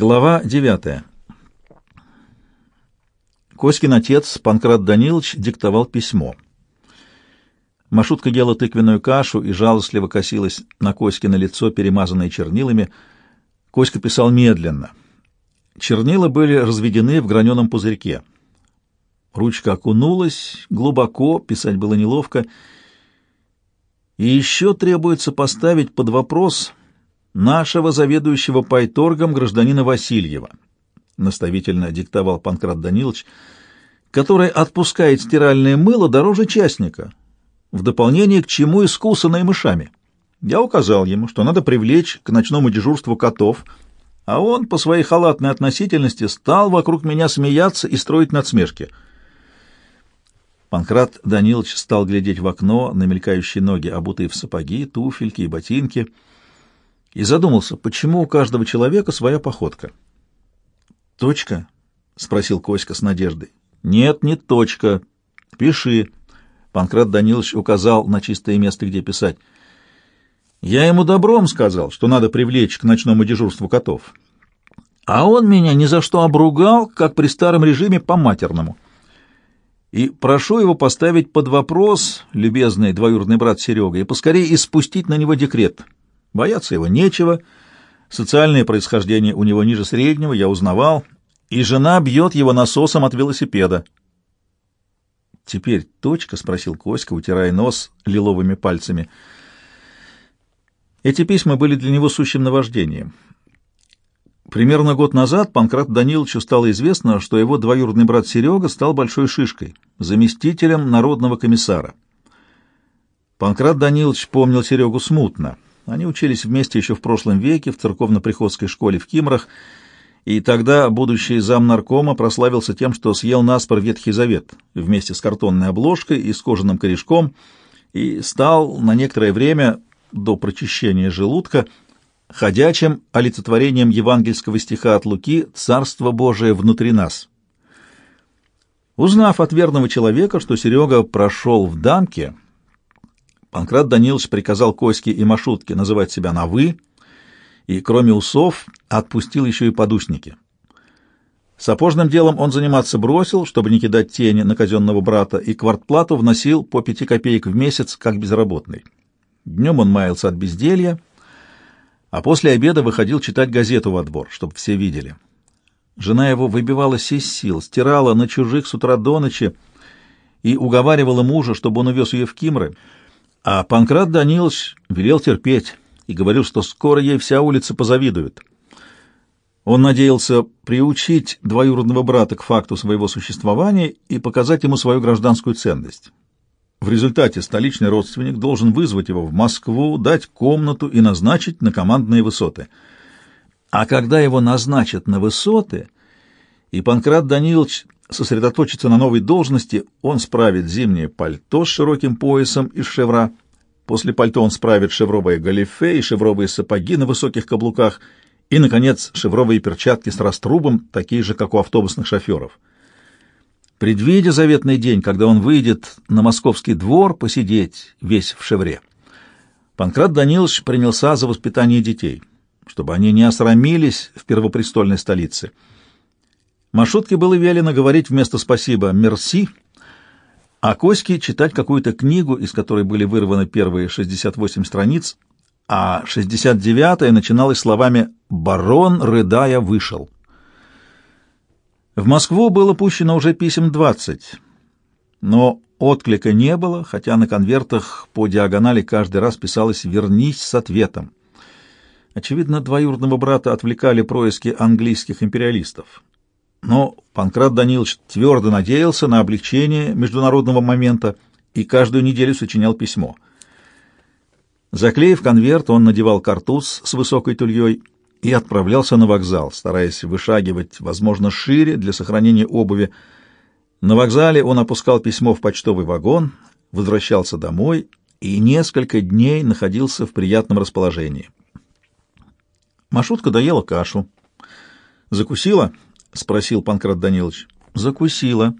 Глава девятая. Коськин отец, Панкрат Данилович, диктовал письмо. Машутка ела тыквенную кашу и жалостливо косилась на Коськино лицо, перемазанное чернилами. Коська писал медленно. Чернила были разведены в граненом пузырьке. Ручка окунулась глубоко, писать было неловко. И еще требуется поставить под вопрос нашего заведующего пайторгом гражданина Васильева, наставительно диктовал Панкрат Данилович, который отпускает стиральное мыло дороже частника, в дополнение к чему искусанное мышами. Я указал ему, что надо привлечь к ночному дежурству котов, а он по своей халатной относительности стал вокруг меня смеяться и строить надсмешки. Панкрат Данилович стал глядеть в окно на мелькающие ноги, обутые в сапоги, туфельки и ботинки — и задумался, почему у каждого человека своя походка. «Точка?» — спросил Коська с надеждой. «Нет, не точка. Пиши». Панкрат Данилович указал на чистое место, где писать. «Я ему добром сказал, что надо привлечь к ночному дежурству котов. А он меня ни за что обругал, как при старом режиме по-матерному. И прошу его поставить под вопрос, любезный двоюродный брат Серега, и поскорее испустить на него декрет». Бояться его нечего, социальное происхождение у него ниже среднего, я узнавал, и жена бьет его насосом от велосипеда. «Теперь точка?» — спросил Коська, утирая нос лиловыми пальцами. Эти письма были для него сущим наваждением. Примерно год назад Панкрат Даниловичу стало известно, что его двоюродный брат Серега стал большой шишкой, заместителем народного комиссара. Панкрат Данилович помнил Серегу смутно — они учились вместе еще в прошлом веке в церковно-приходской школе в Кимрах, и тогда будущий зам наркома прославился тем, что съел наспор Ветхий Завет вместе с картонной обложкой и с кожаным корешком и стал на некоторое время до прочищения желудка ходячим олицетворением евангельского стиха от Луки «Царство Божие внутри нас». Узнав от верного человека, что Серега прошел в дамке, Панкрат Данилович приказал Коське и Машутке называть себя на «вы», и, кроме усов, отпустил еще и подушники. Сапожным делом он заниматься бросил, чтобы не кидать тени на казенного брата, и квартплату вносил по пяти копеек в месяц, как безработный. Днем он маялся от безделья, а после обеда выходил читать газету во двор, чтобы все видели. Жена его выбивалась из сил, стирала на чужих с утра до ночи и уговаривала мужа, чтобы он увез ее в Кимры — а Панкрат Данилович велел терпеть и говорил, что скоро ей вся улица позавидует. Он надеялся приучить двоюродного брата к факту своего существования и показать ему свою гражданскую ценность. В результате столичный родственник должен вызвать его в Москву, дать комнату и назначить на командные высоты. А когда его назначат на высоты, и Панкрат Данилович сосредоточиться на новой должности, он справит зимнее пальто с широким поясом из шевра. После пальто он справит шевровые галифе и шевровые сапоги на высоких каблуках и, наконец, шевровые перчатки с раструбом, такие же, как у автобусных шоферов. Предвидя заветный день, когда он выйдет на московский двор посидеть весь в шевре, Панкрат Данилович принялся за воспитание детей, чтобы они не осрамились в первопрестольной столице — Машутке было велено говорить вместо «спасибо» «мерси», а Коське читать какую-то книгу, из которой были вырваны первые 68 страниц, а 69-я начиналась словами «Барон, рыдая, вышел». В Москву было пущено уже писем 20, но отклика не было, хотя на конвертах по диагонали каждый раз писалось «Вернись с ответом». Очевидно, двоюродного брата отвлекали происки английских империалистов. Но Панкрат Данилович твердо надеялся на облегчение международного момента и каждую неделю сочинял письмо. Заклеив конверт, он надевал картуз с высокой тульей и отправлялся на вокзал, стараясь вышагивать, возможно, шире для сохранения обуви. На вокзале он опускал письмо в почтовый вагон, возвращался домой и несколько дней находился в приятном расположении. Машутка доела кашу. Закусила —— спросил Панкрат Данилович. — Закусила.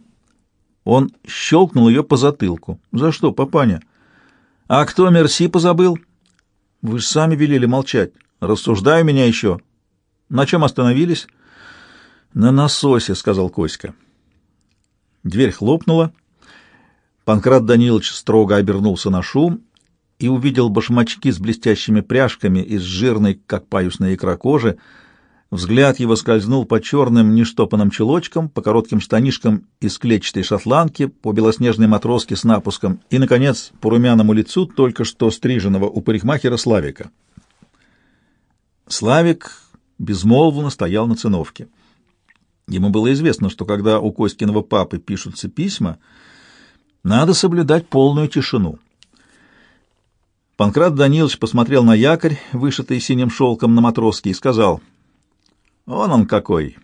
Он щелкнул ее по затылку. — За что, папаня? — А кто Мерси позабыл? — Вы же сами велели молчать. Рассуждай меня еще. На чем остановились? На насосе, сказал Коська. Дверь хлопнула. Панкрат Данилович строго обернулся на шум и увидел башмачки с блестящими пряжками из жирной, как паюсная икра кожи. Взгляд его скользнул по черным нештопанным чулочкам, по коротким штанишкам из клетчатой шотландки, по белоснежной матроске с напуском и, наконец, по румяному лицу только что стриженного у парикмахера Славика. Славик безмолвно стоял на циновке. Ему было известно, что когда у Костиного папы пишутся письма, надо соблюдать полную тишину. Панкрат Данилович посмотрел на якорь, вышитый синим шелком на матроске, и сказал, «Вон он какой!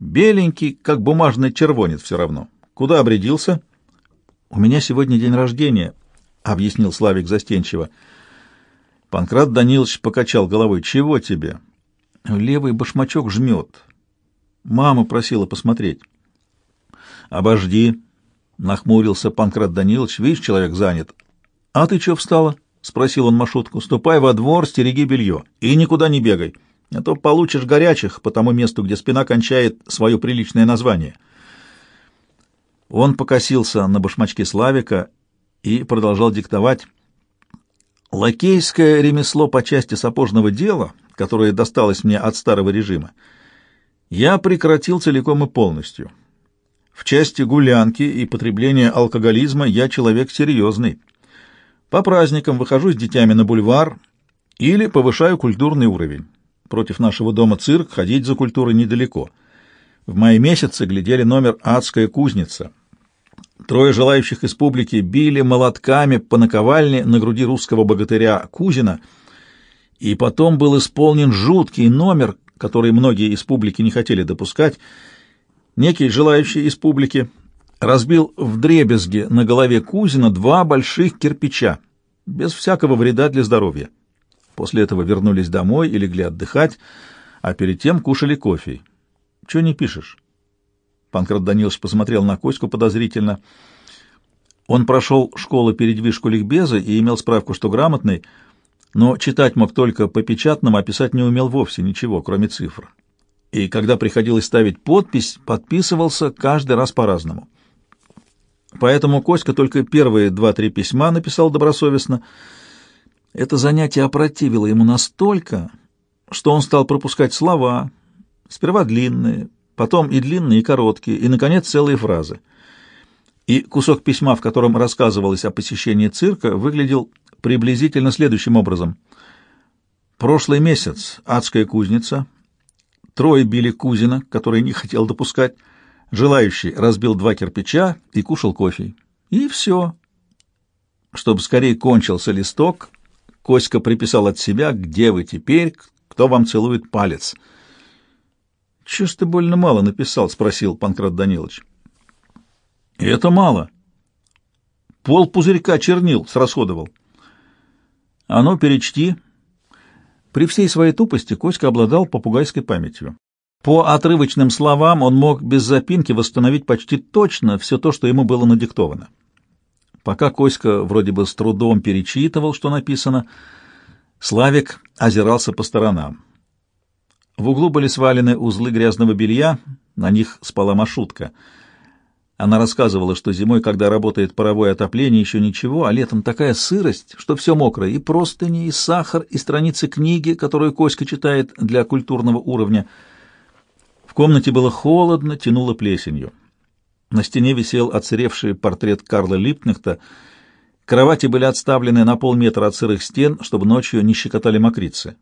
Беленький, как бумажный червонец все равно. Куда обрядился?» «У меня сегодня день рождения», — объяснил Славик застенчиво. Панкрат Данилович покачал головой. «Чего тебе?» «Левый башмачок жмет. Мама просила посмотреть». «Обожди», — нахмурился Панкрат Данилович. «Видишь, человек занят». «А ты что встала?» — спросил он Машутку. «Ступай во двор, стереги белье и никуда не бегай, а то получишь горячих по тому месту, где спина кончает свое приличное название». Он покосился на башмачке Славика и продолжал диктовать. Лакейское ремесло по части сапожного дела, которое досталось мне от старого режима, я прекратил целиком и полностью. В части гулянки и потребления алкоголизма я человек серьезный. По праздникам выхожу с детьми на бульвар или повышаю культурный уровень. Против нашего дома цирк, ходить за культурой недалеко. В мае месяце глядели номер «Адская кузница», Трое желающих из публики били молотками по наковальне на груди русского богатыря Кузина, и потом был исполнен жуткий номер, который многие из публики не хотели допускать. Некий желающий из публики разбил в дребезге на голове Кузина два больших кирпича, без всякого вреда для здоровья. После этого вернулись домой и легли отдыхать, а перед тем кушали кофе. Чего не пишешь? Панкрат Данилович посмотрел на Коську подозрительно. Он прошел школу передвижку ликбеза и имел справку, что грамотный, но читать мог только по печатному, а писать не умел вовсе ничего, кроме цифр. И когда приходилось ставить подпись, подписывался каждый раз по-разному. Поэтому Коська только первые два-три письма написал добросовестно. Это занятие опротивило ему настолько, что он стал пропускать слова, сперва длинные, потом и длинные, и короткие, и, наконец, целые фразы. И кусок письма, в котором рассказывалось о посещении цирка, выглядел приблизительно следующим образом. «Прошлый месяц адская кузница. Трое били Кузина, который не хотел допускать. Желающий разбил два кирпича и кушал кофе. И все. Чтобы скорее кончился листок, Коська приписал от себя «Где вы теперь? Кто вам целует палец?» — Чего ж ты больно мало написал? — спросил Панкрат Данилович. — Это мало. Пол пузырька чернил срасходовал. — А ну, перечти. При всей своей тупости Коська обладал попугайской памятью. По отрывочным словам он мог без запинки восстановить почти точно все то, что ему было надиктовано. Пока Коська вроде бы с трудом перечитывал, что написано, Славик озирался по сторонам. В углу были свалены узлы грязного белья, на них спала Машутка. Она рассказывала, что зимой, когда работает паровое отопление, еще ничего, а летом такая сырость, что все мокрое, и простыни, и сахар, и страницы книги, которую Коська читает для культурного уровня. В комнате было холодно, тянуло плесенью. На стене висел отсыревший портрет Карла Липкнехта. Кровати были отставлены на полметра от сырых стен, чтобы ночью не щекотали мокрицы.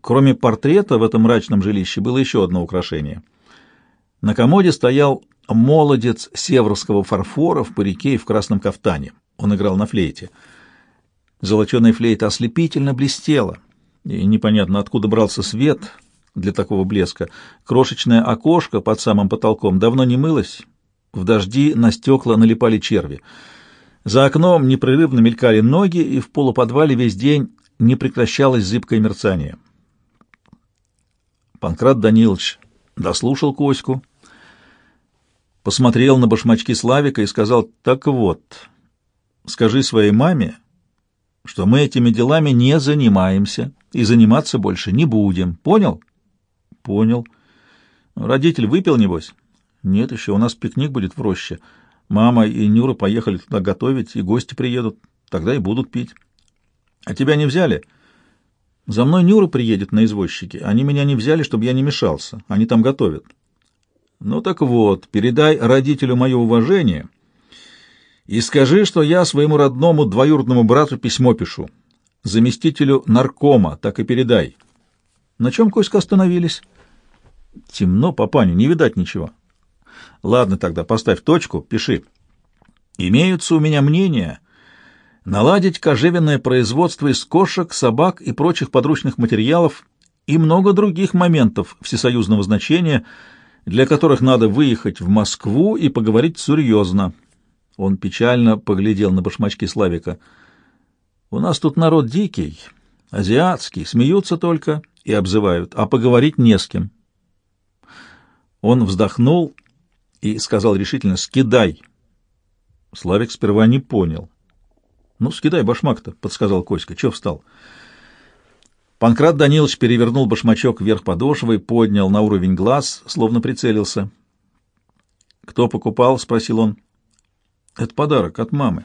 Кроме портрета в этом мрачном жилище было еще одно украшение. На комоде стоял молодец северского фарфора в парике и в красном кафтане. Он играл на флейте. Золоченая флейта ослепительно блестела, и непонятно, откуда брался свет для такого блеска. Крошечное окошко под самым потолком давно не мылось, в дожди на стекла налипали черви. За окном непрерывно мелькали ноги, и в полуподвале весь день не прекращалось зыбкое мерцание. Панкрат Данилович дослушал Коську, посмотрел на башмачки Славика и сказал, «Так вот, скажи своей маме, что мы этими делами не занимаемся и заниматься больше не будем. Понял?» Понял. Родитель выпил, небось? Нет, еще у нас пикник будет в роще. Мама и Нюра поехали туда готовить, и гости приедут. Тогда и будут пить. А тебя не взяли? За мной Нюра приедет на извозчике. Они меня не взяли, чтобы я не мешался. Они там готовят. Ну так вот, передай родителю мое уважение и скажи, что я своему родному двоюродному брату письмо пишу. Заместителю наркома, так и передай. На чем, Коська, остановились? Темно, папаню, не видать ничего. Ладно тогда, поставь точку, пиши. Имеются у меня мнения наладить кожевенное производство из кошек, собак и прочих подручных материалов и много других моментов всесоюзного значения, для которых надо выехать в Москву и поговорить серьезно. Он печально поглядел на башмачки Славика. «У нас тут народ дикий, азиатский, смеются только и обзывают, а поговорить не с кем». Он вздохнул и сказал решительно «Скидай». Славик сперва не понял. «Ну, скидай башмак-то», — подсказал Коська. «Чё встал?» Панкрат Данилович перевернул башмачок вверх подошвой, поднял на уровень глаз, словно прицелился. «Кто покупал?» — спросил он. «Это подарок от мамы».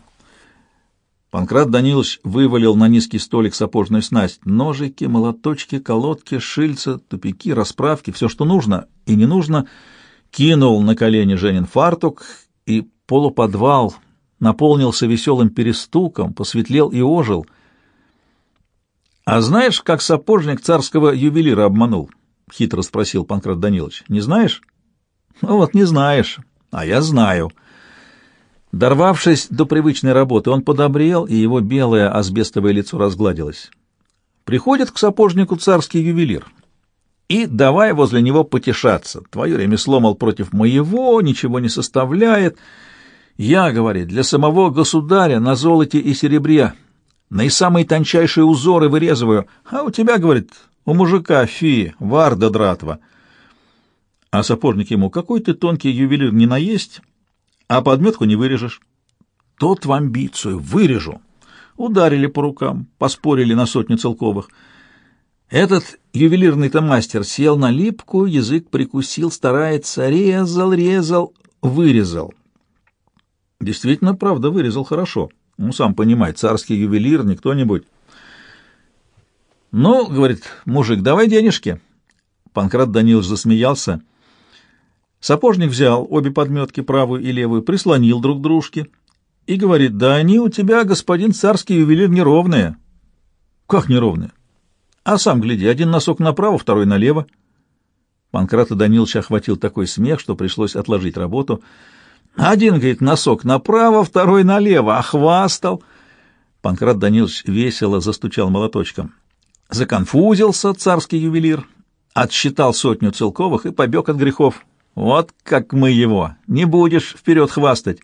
Панкрат Данилович вывалил на низкий столик сапожную снасть. Ножики, молоточки, колодки, шильца, тупики, расправки, все, что нужно и не нужно — кинул на колени Женин фартук, и полуподвал наполнился веселым перестуком, посветлел и ожил. «А знаешь, как сапожник царского ювелира обманул?» — хитро спросил Панкрат Данилович. «Не знаешь?» «Ну вот, не знаешь, а я знаю». Дорвавшись до привычной работы, он подобрел, и его белое асбестовое лицо разгладилось. Приходит к сапожнику царский ювелир и давай возле него потешаться. Твое ремесло, мол, против моего, ничего не составляет. Я, говорит, для самого государя на золоте и серебре на самые тончайшие узоры вырезываю, а у тебя, говорит, у мужика фи, варда дратва. А сапожник ему, какой ты тонкий ювелир не наесть, а подметку не вырежешь. Тот в амбицию, вырежу. Ударили по рукам, поспорили на сотню целковых — этот ювелирный-то мастер сел на липку, язык прикусил, старается, резал, резал, вырезал. Действительно, правда, вырезал хорошо. Ну, сам понимает, царский ювелир, не кто-нибудь. «Ну, — говорит мужик, — давай денежки». Панкрат Данилович засмеялся. Сапожник взял обе подметки, правую и левую, прислонил друг к дружке и говорит, «Да они у тебя, господин царский ювелир, неровные». «Как неровные?» А сам гляди, один носок направо, второй налево. Панкрата Данилович охватил такой смех, что пришлось отложить работу. Один, говорит, носок направо, второй налево, охвастал. Панкрат Данилович весело застучал молоточком. Законфузился царский ювелир, отсчитал сотню целковых и побег от грехов. Вот как мы его! Не будешь вперед хвастать!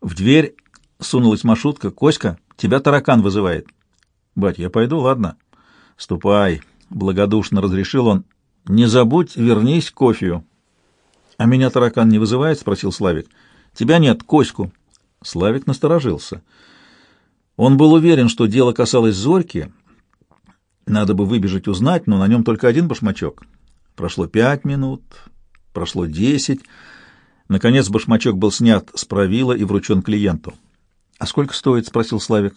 В дверь сунулась Машутка. «Коська, тебя таракан вызывает». «Бать, я пойду, ладно?» «Ступай», — благодушно разрешил он. «Не забудь, вернись к кофею». «А меня таракан не вызывает?» — спросил Славик. «Тебя нет, Коську». Славик насторожился. Он был уверен, что дело касалось Зорьки. Надо бы выбежать узнать, но на нем только один башмачок. Прошло пять минут, прошло десять. Наконец башмачок был снят с правила и вручен клиенту. «А сколько стоит?» — спросил Славик.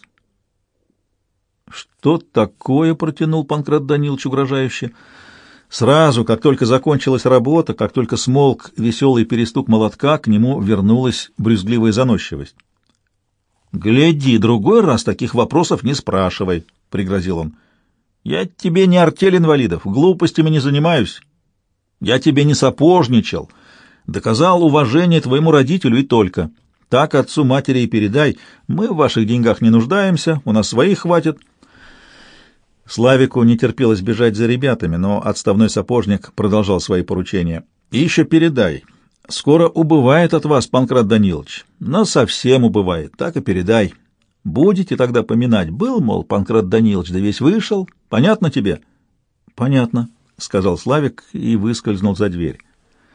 «Что такое?» — протянул Панкрат Данилович угрожающе. Сразу, как только закончилась работа, как только смолк веселый перестук молотка, к нему вернулась брюзгливая заносчивость. «Гляди, другой раз таких вопросов не спрашивай», — пригрозил он. «Я тебе не артель инвалидов, глупостями не занимаюсь. Я тебе не сапожничал, доказал уважение твоему родителю и только. Так отцу матери и передай, мы в ваших деньгах не нуждаемся, у нас своих хватит». Славику не терпелось бежать за ребятами, но отставной сапожник продолжал свои поручения. «И еще передай. Скоро убывает от вас, Панкрат Данилович. Но совсем убывает. Так и передай. Будете тогда поминать. Был, мол, Панкрат Данилович, да весь вышел. Понятно тебе?» «Понятно», — сказал Славик и выскользнул за дверь.